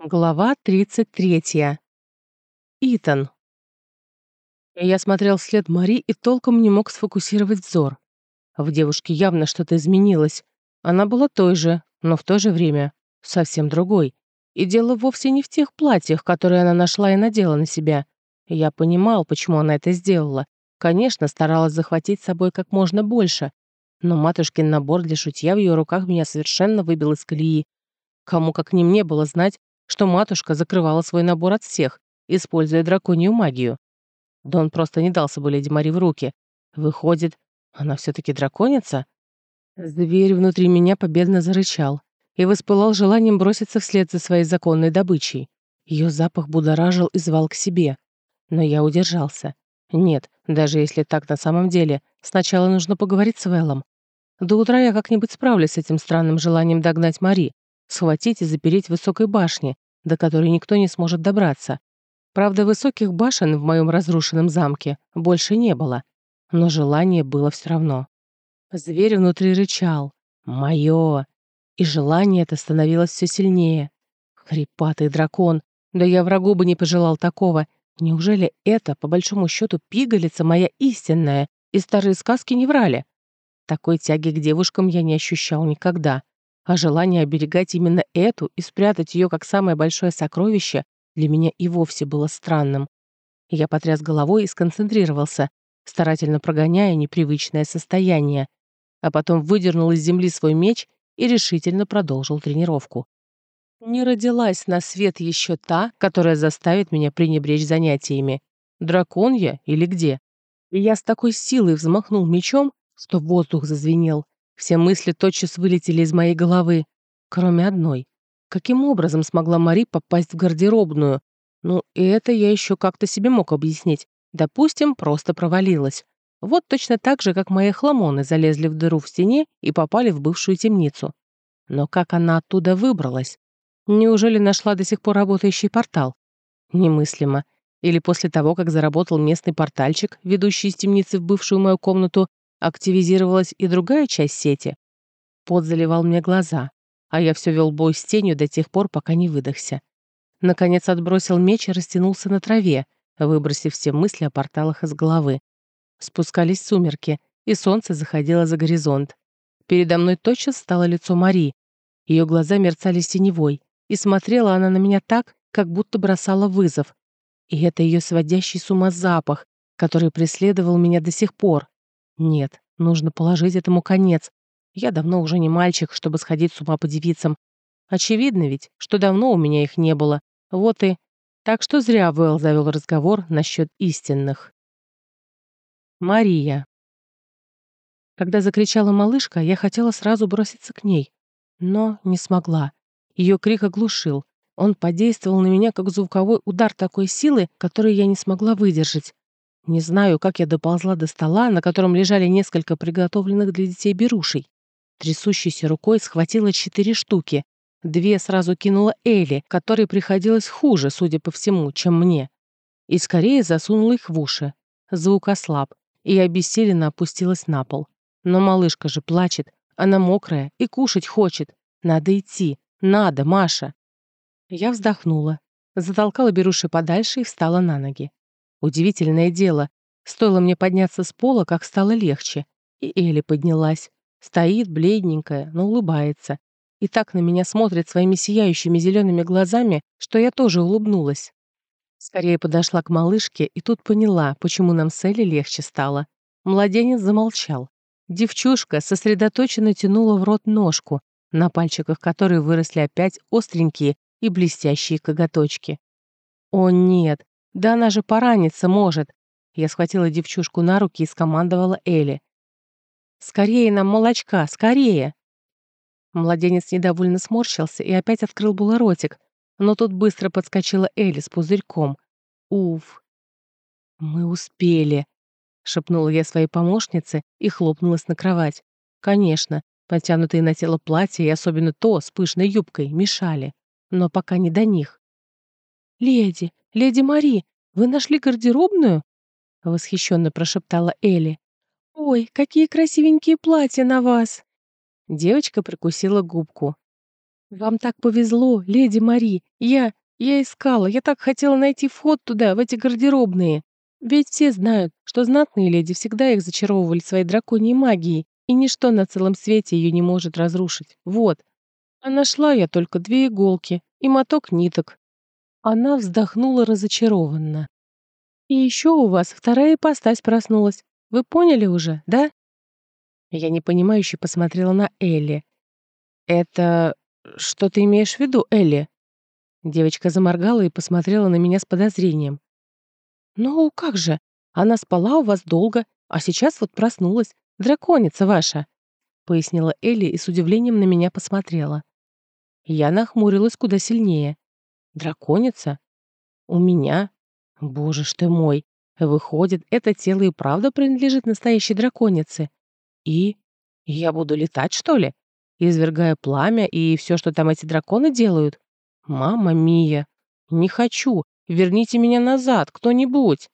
Глава 33. Итан. Я смотрел вслед Мари и толком не мог сфокусировать взор. В девушке явно что-то изменилось. Она была той же, но в то же время совсем другой. И дело вовсе не в тех платьях, которые она нашла и надела на себя. Я понимал, почему она это сделала. Конечно, старалась захватить с собой как можно больше. Но матушкин набор для шутья в ее руках меня совершенно выбил из колеи. Кому как не мне было знать, что матушка закрывала свой набор от всех, используя драконью магию. Дон просто не дался бы леди Мари в руки. Выходит, она все таки драконица? Зверь внутри меня победно зарычал и воспылал желанием броситься вслед за своей законной добычей. Ее запах будоражил и звал к себе. Но я удержался. Нет, даже если так на самом деле, сначала нужно поговорить с Вэллом. До утра я как-нибудь справлюсь с этим странным желанием догнать Мари, схватить и запереть в высокой башне, до которой никто не сможет добраться. Правда, высоких башен в моем разрушенном замке больше не было, но желание было все равно. Зверь внутри рычал. «Моё!» И желание это становилось все сильнее. Хрипатый дракон. Да я врагу бы не пожелал такого. Неужели это, по большому счету, пигалица моя истинная, и старые сказки не врали? Такой тяги к девушкам я не ощущал никогда а желание оберегать именно эту и спрятать ее как самое большое сокровище для меня и вовсе было странным. Я потряс головой и сконцентрировался, старательно прогоняя непривычное состояние, а потом выдернул из земли свой меч и решительно продолжил тренировку. Не родилась на свет еще та, которая заставит меня пренебречь занятиями. Дракон я или где? И я с такой силой взмахнул мечом, что воздух зазвенел, все мысли тотчас вылетели из моей головы, кроме одной. Каким образом смогла Мари попасть в гардеробную? Ну, и это я еще как-то себе мог объяснить. Допустим, просто провалилась. Вот точно так же, как мои хламоны залезли в дыру в стене и попали в бывшую темницу. Но как она оттуда выбралась? Неужели нашла до сих пор работающий портал? Немыслимо. Или после того, как заработал местный портальчик, ведущий из темницы в бывшую мою комнату, активизировалась и другая часть сети. Пот заливал мне глаза, а я все вел бой с тенью до тех пор, пока не выдохся. Наконец отбросил меч и растянулся на траве, выбросив все мысли о порталах из головы. Спускались сумерки, и солнце заходило за горизонт. Передо мной тотчас стало лицо Мари. Ее глаза мерцали синевой, и смотрела она на меня так, как будто бросала вызов. И это ее сводящий с ума запах, который преследовал меня до сих пор. Нет, нужно положить этому конец. Я давно уже не мальчик, чтобы сходить с ума по девицам. Очевидно ведь, что давно у меня их не было. Вот и... Так что зря Вэл завел разговор насчет истинных. Мария. Когда закричала малышка, я хотела сразу броситься к ней, но не смогла. Ее крик оглушил. Он подействовал на меня как звуковой удар такой силы, который я не смогла выдержать. Не знаю, как я доползла до стола, на котором лежали несколько приготовленных для детей берушей. Трясущейся рукой схватила четыре штуки. Две сразу кинула Элли, которой приходилось хуже, судя по всему, чем мне. И скорее засунула их в уши. Звук ослаб, и я обессиленно опустилась на пол. Но малышка же плачет, она мокрая и кушать хочет. Надо идти, надо, Маша. Я вздохнула, затолкала беруши подальше и встала на ноги. Удивительное дело. Стоило мне подняться с пола, как стало легче. И Элли поднялась. Стоит, бледненькая, но улыбается. И так на меня смотрит своими сияющими зелеными глазами, что я тоже улыбнулась. Скорее подошла к малышке и тут поняла, почему нам с Элли легче стало. Младенец замолчал. Девчушка сосредоточенно тянула в рот ножку, на пальчиках которой выросли опять остренькие и блестящие коготочки. О нет, да она же пораниться может. Я схватила девчушку на руки и скомандовала Элли. «Скорее нам молочка, скорее!» Младенец недовольно сморщился и опять открыл было ротик, но тут быстро подскочила Элли с пузырьком. Уф! «Мы успели!» — шепнула я своей помощнице и хлопнулась на кровать. Конечно, потянутые на тело платья и особенно то с пышной юбкой мешали, но пока не до них. «Леди, леди Мари, вы нашли гардеробную?» — восхищенно прошептала Элли. «Ой, какие красивенькие платья на вас!» Девочка прикусила губку. Вам так повезло, леди Мари. Я... я искала, я так хотела найти вход туда, в эти гардеробные. Ведь все знают, что знатные леди всегда их зачаровывали своей драконьей магией, и ничто на целом свете ее не может разрушить. Вот. А нашла я только две иголки и моток ниток. Она вздохнула разочарованно. И еще у вас вторая ипостась проснулась. Вы поняли уже, да? Я непонимающе посмотрела на Элли. Это что ты имеешь в виду, Элли? Девочка заморгала и посмотрела на меня с подозрением. «Ну, как же? Она спала у вас долго, а сейчас вот проснулась. Драконица ваша», — пояснила Элли и с удивлением на меня посмотрела. Я нахмурилась куда сильнее. «Драконица? У меня? Боже ж ты мой! Выходит, это тело и правда принадлежит настоящей драконице? И? Я буду летать, что ли? Извергая пламя и все, что там эти драконы делают? Мама Мия! Не хочу! Верните меня назад, кто-нибудь!»